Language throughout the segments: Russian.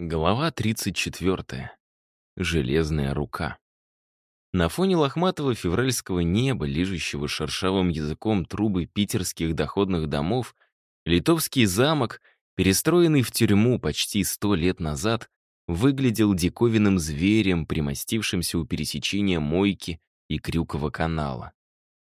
Глава 34. Железная рука. На фоне лохматого февральского неба, лижущего шершавым языком трубы питерских доходных домов, литовский замок, перестроенный в тюрьму почти сто лет назад, выглядел диковинным зверем, примостившимся у пересечения Мойки и Крюкова канала.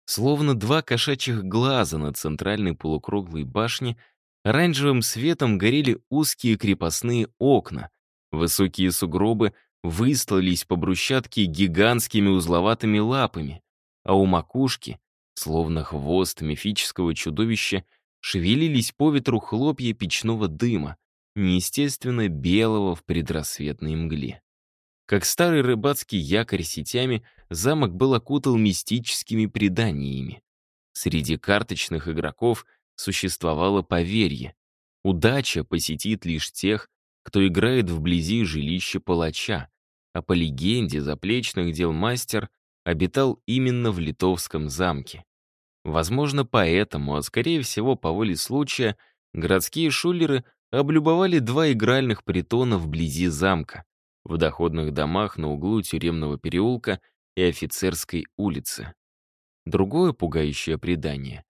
Словно два кошачьих глаза на центральной полукруглой башне — Оранжевым светом горели узкие крепостные окна. Высокие сугробы выстлались по брусчатке гигантскими узловатыми лапами, а у макушки, словно хвост мифического чудовища, шевелились по ветру хлопья печного дыма, неестественно белого в предрассветной мгле. Как старый рыбацкий якорь сетями, замок был окутал мистическими преданиями. Среди карточных игроков — существовало поверье. Удача посетит лишь тех, кто играет вблизи жилища палача, а по легенде заплечных дел мастер обитал именно в Литовском замке. Возможно, поэтому, а скорее всего по воле случая, городские шулеры облюбовали два игральных притона вблизи замка, в доходных домах на углу тюремного переулка и офицерской улицы. Другое пугающее предание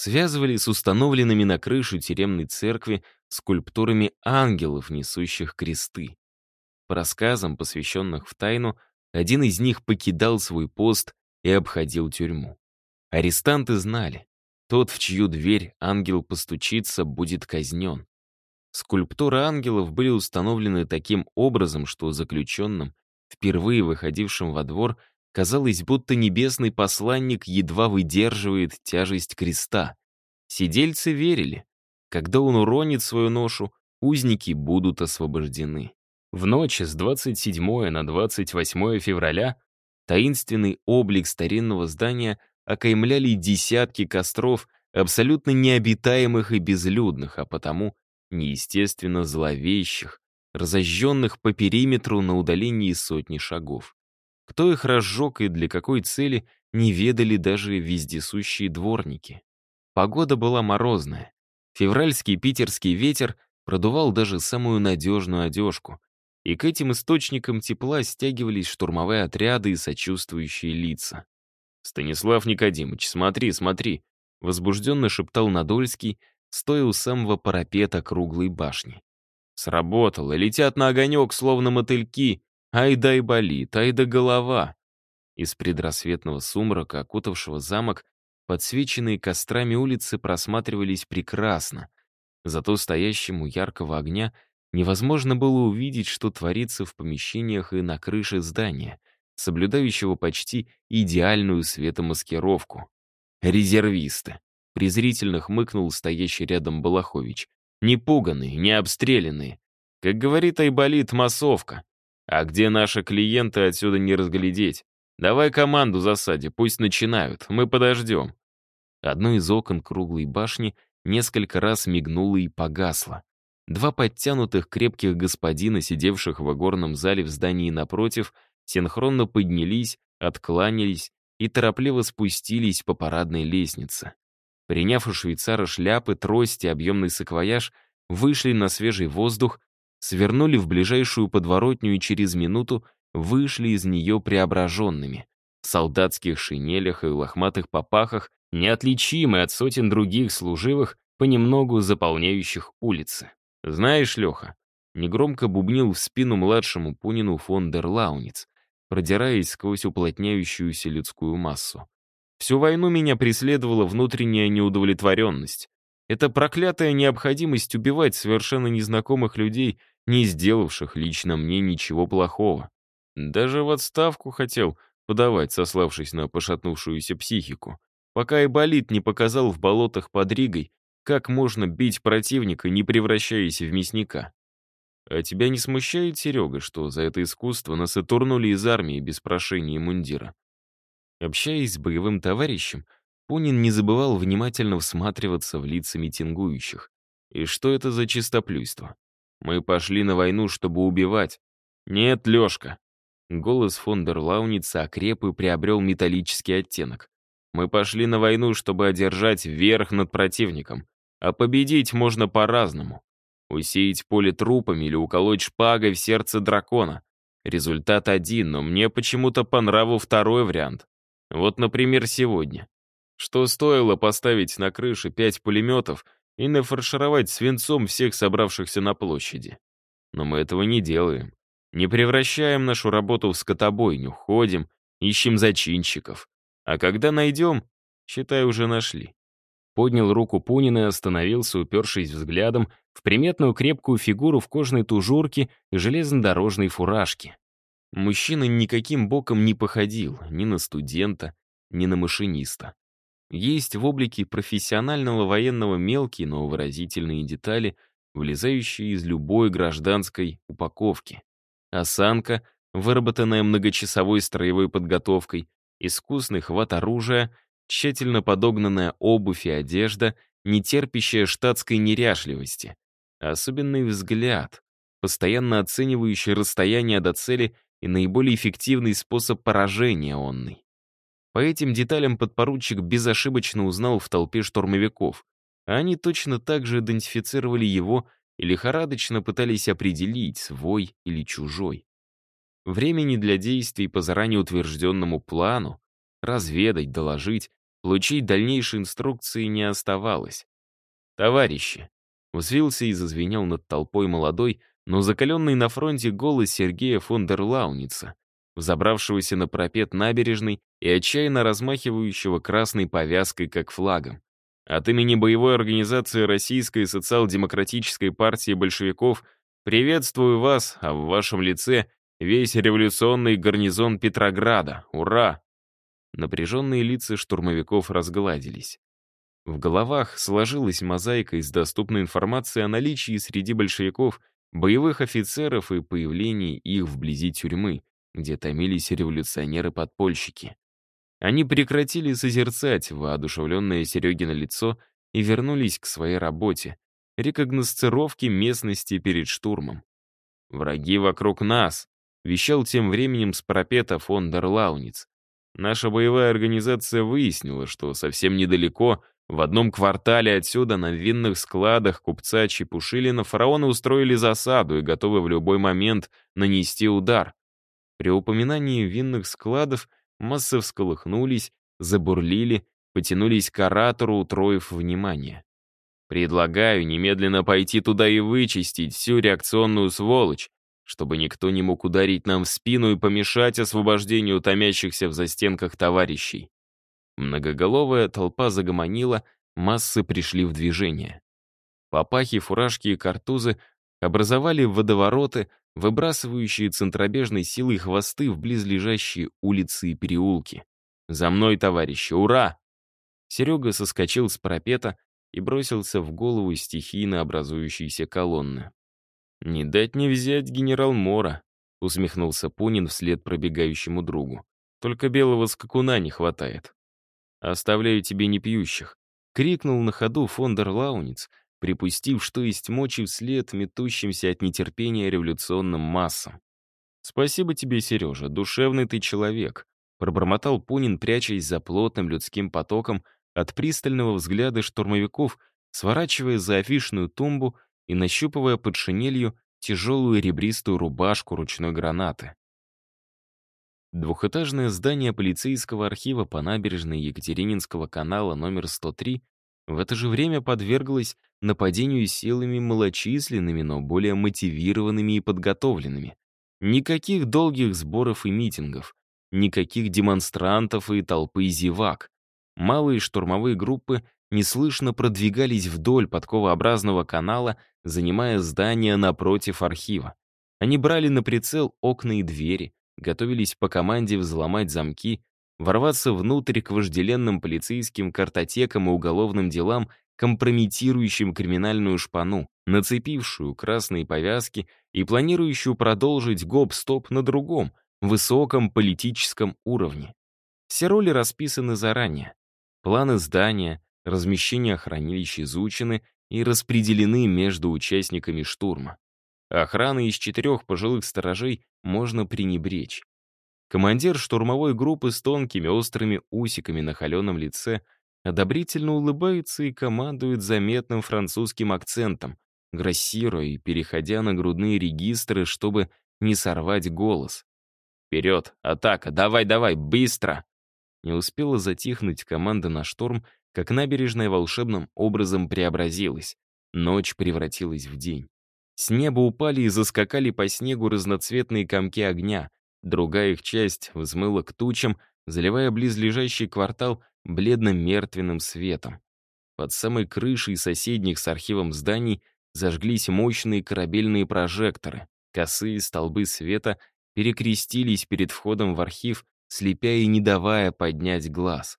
связывали с установленными на крышу тюремной церкви скульптурами ангелов, несущих кресты. По рассказам, посвященных в тайну, один из них покидал свой пост и обходил тюрьму. Арестанты знали, тот, в чью дверь ангел постучится, будет казнен. Скульптуры ангелов были установлены таким образом, что заключенным, впервые выходившим во двор, Казалось, будто небесный посланник едва выдерживает тяжесть креста. Сидельцы верили. Когда он уронит свою ношу, узники будут освобождены. В ночь с 27 на 28 февраля таинственный облик старинного здания окаймляли десятки костров, абсолютно необитаемых и безлюдных, а потому неестественно зловещих, разожженных по периметру на удалении сотни шагов. Кто их разжег и для какой цели, не ведали даже вездесущие дворники. Погода была морозная. Февральский питерский ветер продувал даже самую надежную одежку. И к этим источникам тепла стягивались штурмовые отряды и сочувствующие лица. «Станислав Никодимович, смотри, смотри!» — возбужденно шептал Надольский, стоя у самого парапета круглой башни. «Сработало, летят на огонек, словно мотыльки, Ай да и болит, ай да голова. Из предрассветного сумрака, окутавшего замок, подсвеченные кострами улицы просматривались прекрасно. Зато стоящему яркого огня невозможно было увидеть, что творится в помещениях и на крыше здания, соблюдающего почти идеальную светомаскировку. «Резервисты», — презрительно хмыкнул стоящий рядом Балахович. «Не пуганные, не обстрелянные. Как говорит Айболит, массовка. А где наши клиенты, отсюда не разглядеть. Давай команду засаде, пусть начинают, мы подождем. Одно из окон круглой башни несколько раз мигнуло и погасло. Два подтянутых крепких господина, сидевших в игорном зале в здании напротив, синхронно поднялись, откланялись и торопливо спустились по парадной лестнице. Приняв у швейцара шляпы, трости, объемный саквояж, вышли на свежий воздух свернули в ближайшую подворотню и через минуту вышли из нее преображенными. В солдатских шинелях и лохматых попахах, неотличимы от сотен других служивых, понемногу заполняющих улицы. «Знаешь, Леха», — негромко бубнил в спину младшему Пунину фон дер Лауниц, продираясь сквозь уплотняющуюся людскую массу. «Всю войну меня преследовала внутренняя неудовлетворенность. Это проклятая необходимость убивать совершенно незнакомых людей не сделавших лично мне ничего плохого. Даже в отставку хотел подавать, сославшись на пошатнувшуюся психику. Пока и болит не показал в болотах под Ригой, как можно бить противника, не превращаясь в мясника. А тебя не смущает, Серега, что за это искусство нас и из армии без прошения и мундира? Общаясь с боевым товарищем, Пунин не забывал внимательно всматриваться в лица митингующих. И что это за чистоплюйство? Мы пошли на войну, чтобы убивать. Нет, Лёшка. Голос фон дер Лауница окреп и приобрел металлический оттенок. Мы пошли на войну, чтобы одержать верх над противником. А победить можно по-разному. Усеять поле трупами или уколоть шпагой в сердце дракона. Результат один, но мне почему-то по нраву второй вариант. Вот, например, сегодня. Что стоило поставить на крыше пять пулеметов и нафаршировать свинцом всех собравшихся на площади? Но мы этого не делаем. Не превращаем нашу работу в скотобойню, ходим, ищем зачинщиков. А когда найдем, считай, уже нашли. Поднял руку Пунин и остановился, упершись взглядом в приметную крепкую фигуру в кожаной тужурке и железнодорожной фуражке. Мужчина никаким боком не походил ни на студента, ни на машиниста. Есть в облике профессионального военного мелкие, но выразительные детали, вылезающие из любой гражданской упаковки. Осанка, выработанная многочасовой строевой подготовкой, искусный хват оружия, тщательно подогнанная обувь и одежда, не терпящая штатской неряшливости. Особенный взгляд, постоянно оценивающий расстояние до цели и наиболее эффективный способ поражения онной. По этим деталям подпоручик безошибочно узнал в толпе штурмовиков, а они точно так же идентифицировали его и лихорадочно пытались определить, свой или чужой. Времени для действий по заранее утвержденному плану, разведать, доложить, получить дальнейшие инструкции не оставалось. «Товарищи!» — взвился и зазвенел над толпой молодой, но закаленный на фронте голос Сергея фон дер Лауница, взобравшегося на пропет набережной и отчаянно размахивающего красной повязкой как флагом. От имени боевой организации Российской социал-демократической партии большевиков приветствую вас, а в вашем лице весь революционный гарнизон Петрограда. Ура! Напряженные лица штурмовиков разгладились. В головах сложилась мозаика из доступной информации о наличии среди большевиков боевых офицеров и появлении их вблизи тюрьмы, где томились революционеры-подпольщики. Они прекратили созерцать воодушевленное Серегино лицо и вернулись к своей работе, рекогносцировке местности перед штурмом. «Враги вокруг нас», — вещал тем временем с парапета фон дер Лауниц. «Наша боевая организация выяснила, что совсем недалеко, в одном квартале отсюда, на винных складах купца Чепушилина, фараоны устроили засаду и готовы в любой момент нанести удар. При упоминании винных складов массы всколыхнулись, забурлили, потянулись к оратору, утроив внимание. Предлагаю немедленно пойти туда и вычистить всю реакционную сволочь, чтобы никто не мог ударить нам в спину и помешать освобождению томящихся в застенках товарищей. Многоголовая толпа загомонила, массы пришли в движение. Папахи, фуражки и картузы образовали водовороты, выбрасывающие центробежной силой хвосты в близлежащие улицы и переулки. «За мной, товарищи! Ура!» Серега соскочил с парапета и бросился в голову стихийно образующейся колонны. «Не дать не взять генерал Мора», — усмехнулся Пунин вслед пробегающему другу. «Только белого скакуна не хватает». «Оставляю тебе непьющих», — крикнул на ходу фондер Лауниц, припустив, что есть мочи вслед метущимся от нетерпения революционным массам. «Спасибо тебе, Сережа, душевный ты человек», — пробормотал Пунин, прячась за плотным людским потоком от пристального взгляда штурмовиков, сворачивая за афишную тумбу и нащупывая под шинелью тяжелую ребристую рубашку ручной гранаты. Двухэтажное здание полицейского архива по набережной Екатерининского канала номер 103 в это же время подверглось нападению силами малочисленными, но более мотивированными и подготовленными. Никаких долгих сборов и митингов, никаких демонстрантов и толпы зевак. Малые штурмовые группы неслышно продвигались вдоль подковообразного канала, занимая здание напротив архива. Они брали на прицел окна и двери, готовились по команде взломать замки, ворваться внутрь к вожделенным полицейским картотекам и уголовным делам, компрометирующим криминальную шпану, нацепившую красные повязки и планирующую продолжить гоп-стоп на другом, высоком политическом уровне. Все роли расписаны заранее. Планы здания, размещение хранилищ изучены и распределены между участниками штурма. Охраны из четырех пожилых сторожей можно пренебречь. Командир штурмовой группы с тонкими острыми усиками на холеном лице одобрительно улыбается и командует заметным французским акцентом. грассируя и переходя на грудные регистры, чтобы не сорвать голос. «Вперед! Атака! Давай-давай! Быстро!» Не успела затихнуть команда на шторм, как набережная волшебным образом преобразилась. Ночь превратилась в день. С неба упали и заскакали по снегу разноцветные комки огня. Другая их часть взмыла к тучам, заливая близлежащий квартал бледным мертвенным светом. Под самой крышей соседних с архивом зданий зажглись мощные корабельные прожекторы. Косые столбы света перекрестились перед входом в архив, слепя и не давая поднять глаз.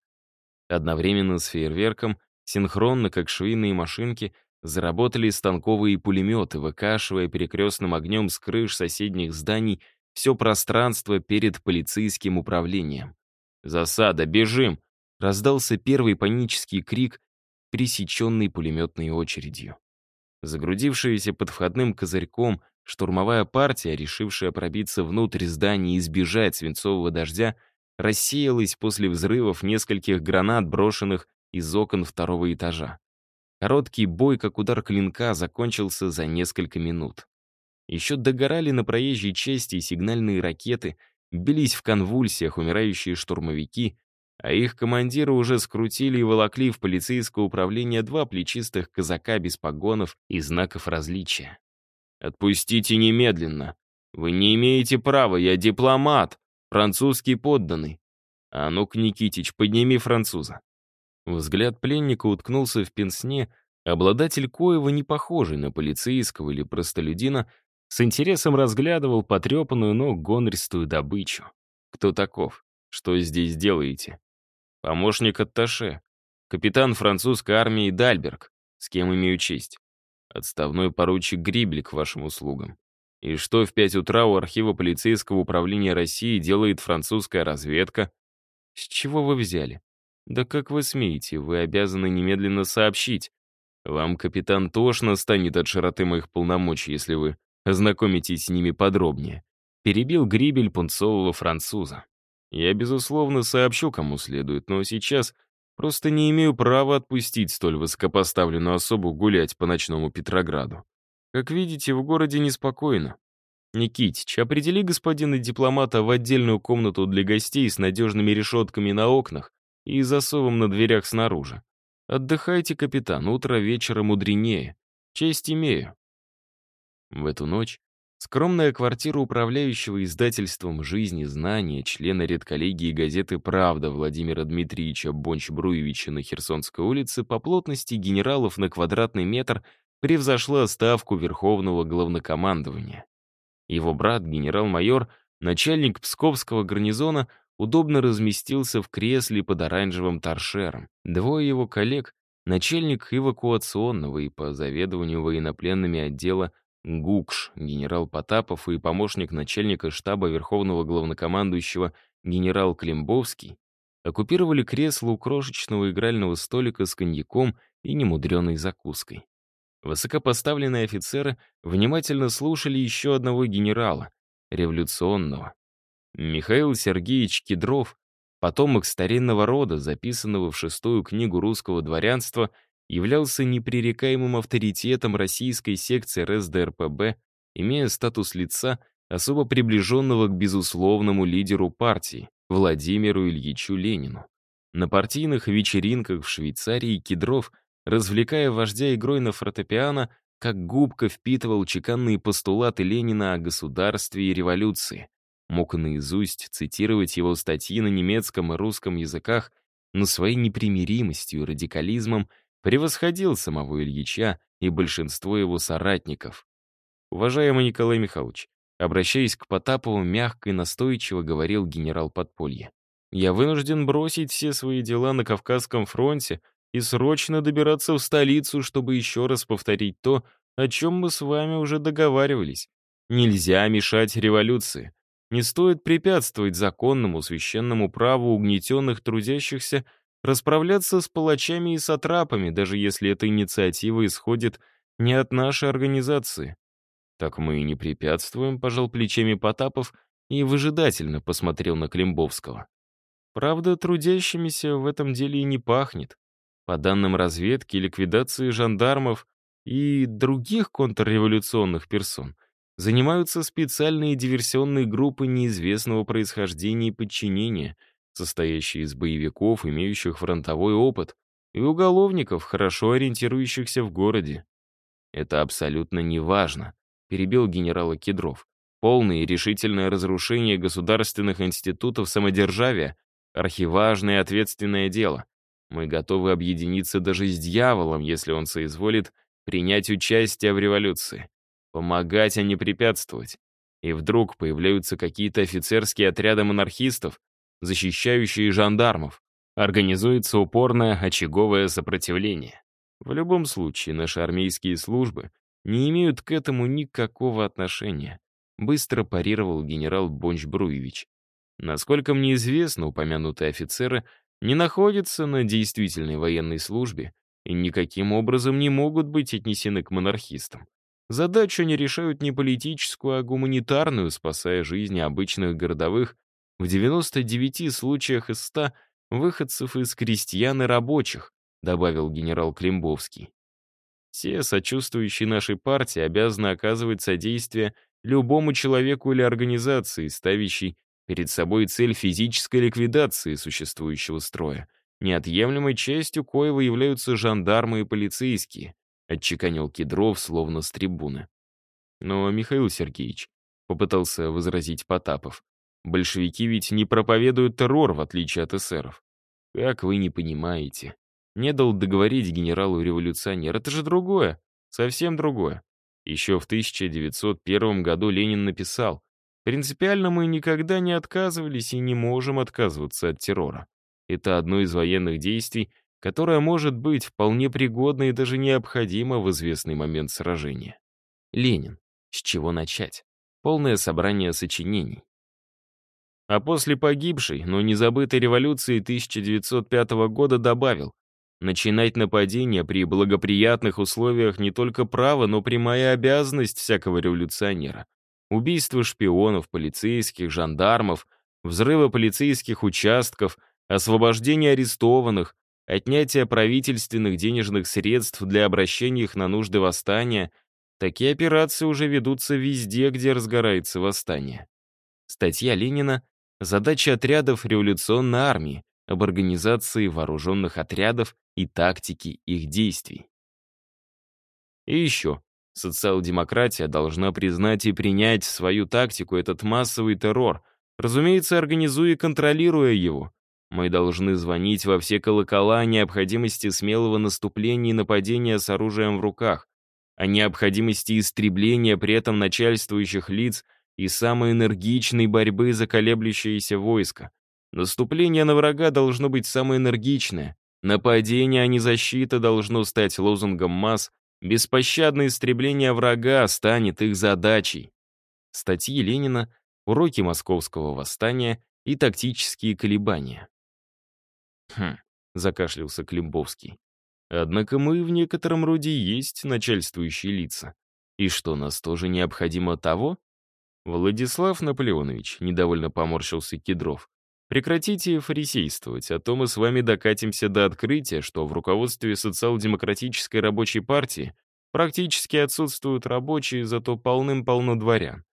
Одновременно с фейерверком, синхронно, как швейные машинки, заработали станковые пулеметы, выкашивая перекрестным огнем с крыш соседних зданий все пространство перед полицейским управлением. «Засада! Бежим!» — раздался первый панический крик, пресеченный пулеметной очередью. Загрудившаяся под входным козырьком штурмовая партия, решившая пробиться внутрь здания и избежать свинцового дождя, рассеялась после взрывов нескольких гранат, брошенных из окон второго этажа. Короткий бой, как удар клинка, закончился за несколько минут. Еще догорали на проезжей части сигнальные ракеты, бились в конвульсиях умирающие штурмовики, а их командиры уже скрутили и волокли в полицейское управление два плечистых казака без погонов и знаков различия. «Отпустите немедленно! Вы не имеете права, я дипломат, французский подданный. А ну-ка, Никитич, подними француза». Взгляд пленника уткнулся в пенсне, обладатель коего, не похожий на полицейского или простолюдина, с интересом разглядывал потрепанную, но гонористую добычу. «Кто таков? Что здесь делаете?» Помощник атташе. Капитан французской армии Дальберг. С кем имею честь. Отставной поручик Грибель к вашим услугам. И что в пять утра у архива полицейского управления России делает французская разведка? С чего вы взяли? Да как вы смеете, вы обязаны немедленно сообщить. Вам, капитан, тошно станет от широты моих полномочий, если вы ознакомитесь с ними подробнее. Перебил Грибель пунцового француза. Я, безусловно, сообщу, кому следует, но сейчас просто не имею права отпустить столь высокопоставленную особу гулять по ночному Петрограду. Как видите, в городе неспокойно. Никитич, определи господина дипломата в отдельную комнату для гостей с надежными решетками на окнах и засовом на дверях снаружи. Отдыхайте, капитан, утро вечера мудренее. Честь имею. В эту ночь Скромная квартира управляющего издательством «Жизнь и знания» члена редколлегии газеты «Правда» Владимира Дмитриевича Бонч-Бруевича на Херсонской улице по плотности генералов на квадратный метр превзошла ставку Верховного главнокомандования. Его брат, генерал-майор, начальник Псковского гарнизона, удобно разместился в кресле под оранжевым торшером. Двое его коллег, начальник эвакуационного и по заведованию военнопленными отдела ГУКШ, генерал Потапов и помощник начальника штаба Верховного главнокомандующего генерал Климбовский оккупировали кресло у крошечного игрального столика с коньяком и немудреной закуской. Высокопоставленные офицеры внимательно слушали еще одного генерала, революционного. Михаил Сергеевич Кедров, потомок старинного рода, записанного в шестую книгу русского дворянства являлся непререкаемым авторитетом российской секции РСДРПБ, имея статус лица, особо приближенного к безусловному лидеру партии, Владимиру Ильичу Ленину. На партийных вечеринках в Швейцарии Кедров, развлекая вождя игрой на фортепиано, как губка впитывал чеканные постулаты Ленина о государстве и революции. Мог наизусть цитировать его статьи на немецком и русском языках, но своей непримиримостью и радикализмом превосходил самого Ильича и большинство его соратников. «Уважаемый Николай Михайлович, обращаясь к Потапову, мягко и настойчиво говорил генерал подполья. «Я вынужден бросить все свои дела на Кавказском фронте и срочно добираться в столицу, чтобы еще раз повторить то, о чем мы с вами уже договаривались. Нельзя мешать революции. Не стоит препятствовать законному священному праву угнетенных трудящихся расправляться с палачами и сатрапами, даже если эта инициатива исходит не от нашей организации. Так мы и не препятствуем, пожал плечами Потапов и выжидательно посмотрел на Климбовского. Правда, трудящимися в этом деле и не пахнет. По данным разведки, ликвидации жандармов и других контрреволюционных персон занимаются специальные диверсионные группы неизвестного происхождения и подчинения, состоящие из боевиков, имеющих фронтовой опыт, и уголовников, хорошо ориентирующихся в городе. «Это абсолютно неважно», — перебил генерала Кедров. «Полное и решительное разрушение государственных институтов самодержавия — архиважное и ответственное дело. Мы готовы объединиться даже с дьяволом, если он соизволит принять участие в революции. Помогать, а не препятствовать. И вдруг появляются какие-то офицерские отряды монархистов, защищающие жандармов. Организуется упорное очаговое сопротивление. В любом случае, наши армейские службы не имеют к этому никакого отношения, быстро парировал генерал Бонч-Бруевич. Насколько мне известно, упомянутые офицеры не находятся на действительной военной службе и никаким образом не могут быть отнесены к монархистам. Задачу они решают не политическую, а гуманитарную, спасая жизни обычных городовых, в 99 случаях из 100 выходцев из крестьян и рабочих, добавил генерал Климбовский. Все сочувствующие нашей партии обязаны оказывать содействие любому человеку или организации, ставящей перед собой цель физической ликвидации существующего строя, неотъемлемой частью коего являются жандармы и полицейские, отчеканил Кедров словно с трибуны. Но, Михаил Сергеевич, попытался возразить Потапов, большевики ведь не проповедуют террор, в отличие от эсеров. Как вы не понимаете? Не дал договорить генералу-революционер. Это же другое, совсем другое. Еще в 1901 году Ленин написал, «Принципиально мы никогда не отказывались и не можем отказываться от террора. Это одно из военных действий, которое может быть вполне пригодно и даже необходимо в известный момент сражения. Ленин. С чего начать? Полное собрание сочинений. А после погибшей, но не забытой революции 1905 года добавил, начинать нападение при благоприятных условиях не только право, но прямая обязанность всякого революционера. Убийство шпионов, полицейских, жандармов, взрывы полицейских участков — освобождение арестованных, отнятие правительственных денежных средств для обращения их на нужды восстания, такие операции уже ведутся везде, где разгорается восстание. Статья Ленина «Задача отрядов революционной армии» об организации вооруженных отрядов и тактике их действий. И еще, социал-демократия должна признать и принять свою тактику этот массовый террор, разумеется, организуя и контролируя его, мы должны звонить во все колокола о необходимости смелого наступления и нападения с оружием в руках, о необходимости истребления при этом начальствующих лиц и самой энергичной борьбы за колеблющееся войско. Наступление на врага должно быть самое энергичное. Нападение, а не защита, должно стать лозунгом масс. Беспощадное истребление врага станет их задачей. Статьи Ленина, уроки московского восстания и тактические колебания. «Хм», — закашлялся Климбовский. «Однако мы в некотором роде есть начальствующие лица. И что, нас тоже необходимо того?» «Владислав Наполеонович», — недовольно поморщился Кедров, «прекратите фарисействовать, а то мы с вами докатимся до открытия, что в руководстве социал-демократической рабочей партии практически отсутствуют рабочие, зато полным-полно дворян.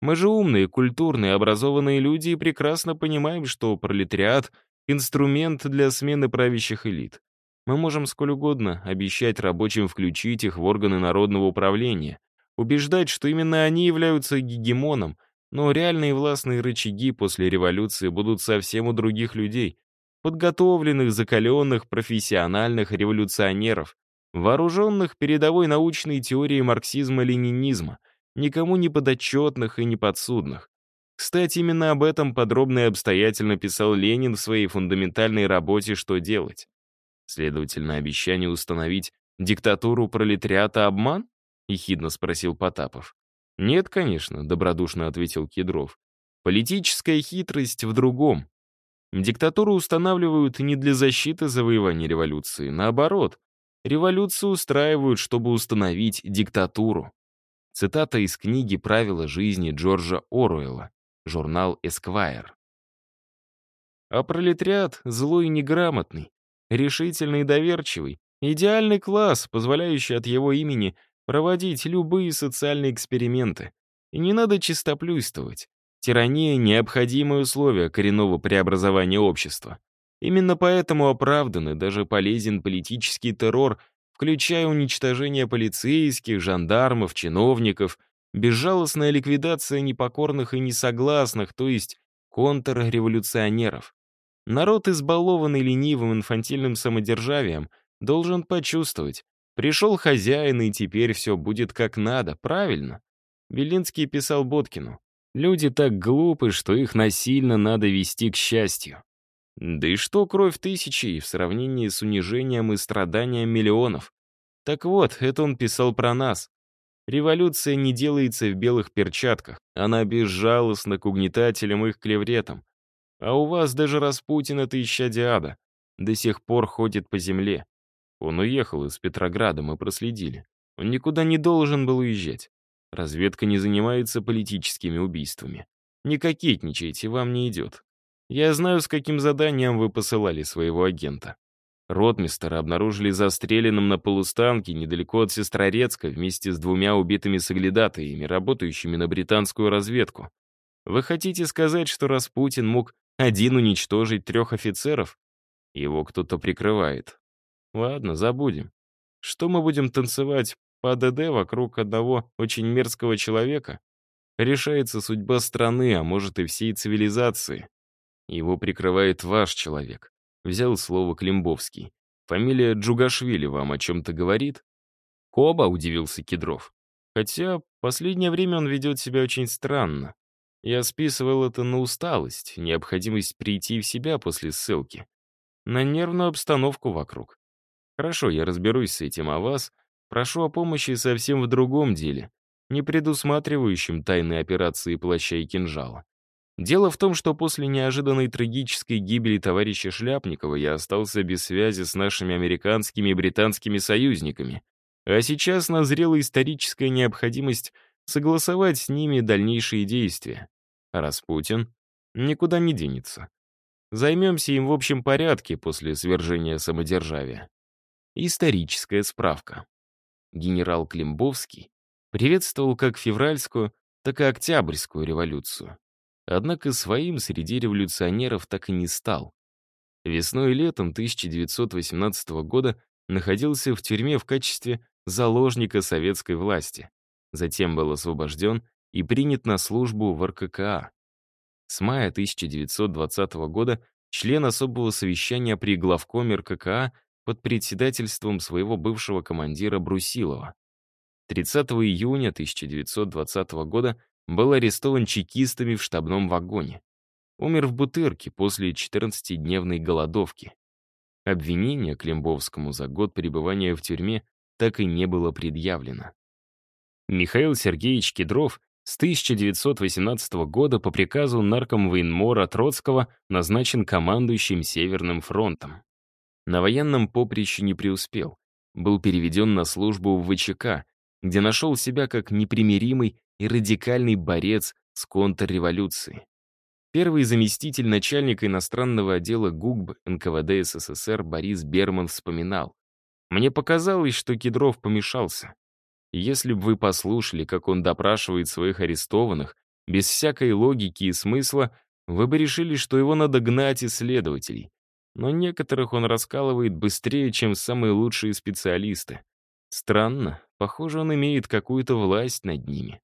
Мы же умные, культурные, образованные люди и прекрасно понимаем, что пролетариат — инструмент для смены правящих элит. Мы можем сколь угодно обещать рабочим включить их в органы народного управления, убеждать, что именно они являются гегемоном, но реальные властные рычаги после революции будут совсем у других людей, подготовленных, закаленных, профессиональных революционеров, вооруженных передовой научной теорией марксизма-ленинизма, никому не подотчетных и не подсудных. Кстати, именно об этом подробно и обстоятельно писал Ленин в своей фундаментальной работе «Что делать?». Следовательно, обещание установить диктатуру пролетариата обман? Ехидно спросил Потапов. Нет, конечно, добродушно ответил Кедров. Политическая хитрость в другом. Диктатуру устанавливают не для защиты завоевания революции, наоборот. Революцию устраивают, чтобы установить диктатуру. Цитата из книги «Правила жизни» Джорджа Оруэлла журнал «Эсквайр». А пролетариат злой и неграмотный, решительный и доверчивый, Идеальный класс, позволяющий от его имени проводить любые социальные эксперименты. И не надо чистоплюйствовать. Тирания — необходимое условие коренного преобразования общества. Именно поэтому оправдан и даже полезен политический террор, включая уничтожение полицейских, жандармов, чиновников, безжалостная ликвидация непокорных и несогласных, то есть контрреволюционеров. Народ, избалованный ленивым инфантильным самодержавием, должен почувствовать, пришел хозяин, и теперь все будет как надо, правильно? Белинский писал Боткину. Люди так глупы, что их насильно надо вести к счастью. Да и что кровь тысячи в сравнении с унижением и страданием миллионов? Так вот, это он писал про нас. Революция не делается в белых перчатках, она безжалостна к угнетателям их клевретам. А у вас даже Распутин — это исчадие ада. До сих пор ходит по земле. Он уехал из Петрограда, мы проследили. Он никуда не должен был уезжать. Разведка не занимается политическими убийствами. Не кокетничайте, вам не идет. Я знаю, с каким заданием вы посылали своего агента. Ротмистера обнаружили застреленным на полустанке недалеко от Сестрорецка вместе с двумя убитыми соглядатаями, работающими на британскую разведку. Вы хотите сказать, что Распутин мог один уничтожить трех офицеров? Его кто-то прикрывает. Ладно, забудем. Что мы будем танцевать по ДД вокруг одного очень мерзкого человека? Решается судьба страны, а может и всей цивилизации. Его прикрывает ваш человек. Взял слово Климбовский. Фамилия Джугашвили вам о чем-то говорит? Коба, удивился Кедров. Хотя последнее время он ведет себя очень странно. Я списывал это на усталость, необходимость прийти в себя после ссылки. На нервную обстановку вокруг. Хорошо, я разберусь с этим, а вас прошу о помощи совсем в другом деле, не предусматривающем тайные операции плаща и кинжала. Дело в том, что после неожиданной трагической гибели товарища Шляпникова я остался без связи с нашими американскими и британскими союзниками, а сейчас назрела историческая необходимость согласовать с ними дальнейшие действия. Распутин никуда не денется. Займемся им в общем порядке после свержения самодержавия. Историческая справка. Генерал Климбовский приветствовал как февральскую, так и октябрьскую революцию. Однако своим среди революционеров так и не стал. Весной и летом 1918 года находился в тюрьме в качестве заложника советской власти. Затем был освобожден и принят на службу в РККА. С мая 1920 года член особого совещания при главкоме РККА под председательством своего бывшего командира Брусилова. 30 июня 1920 года был арестован чекистами в штабном вагоне. Умер в Бутырке после 14-дневной голодовки. Обвинение Климбовскому за год пребывания в тюрьме так и не было предъявлено. Михаил Сергеевич Кедров с 1918 года по приказу наркомвоенмора Троцкого назначен командующим Северным фронтом. На военном поприще не преуспел. Был переведен на службу в ВЧК, где нашел себя как непримиримый и радикальный борец с контрреволюцией. Первый заместитель начальника иностранного отдела ГУГБ НКВД СССР Борис Берман вспоминал. «Мне показалось, что Кедров помешался. Если бы вы послушали, как он допрашивает своих арестованных, без всякой логики и смысла, вы бы решили, что его надо гнать из следователей но некоторых он раскалывает быстрее, чем самые лучшие специалисты. Странно, похоже, он имеет какую-то власть над ними.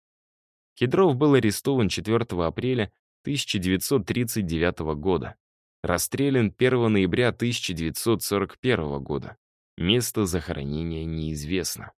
Кедров был арестован 4 апреля 1939 года. Расстрелян 1 ноября 1941 года. Место захоронения неизвестно.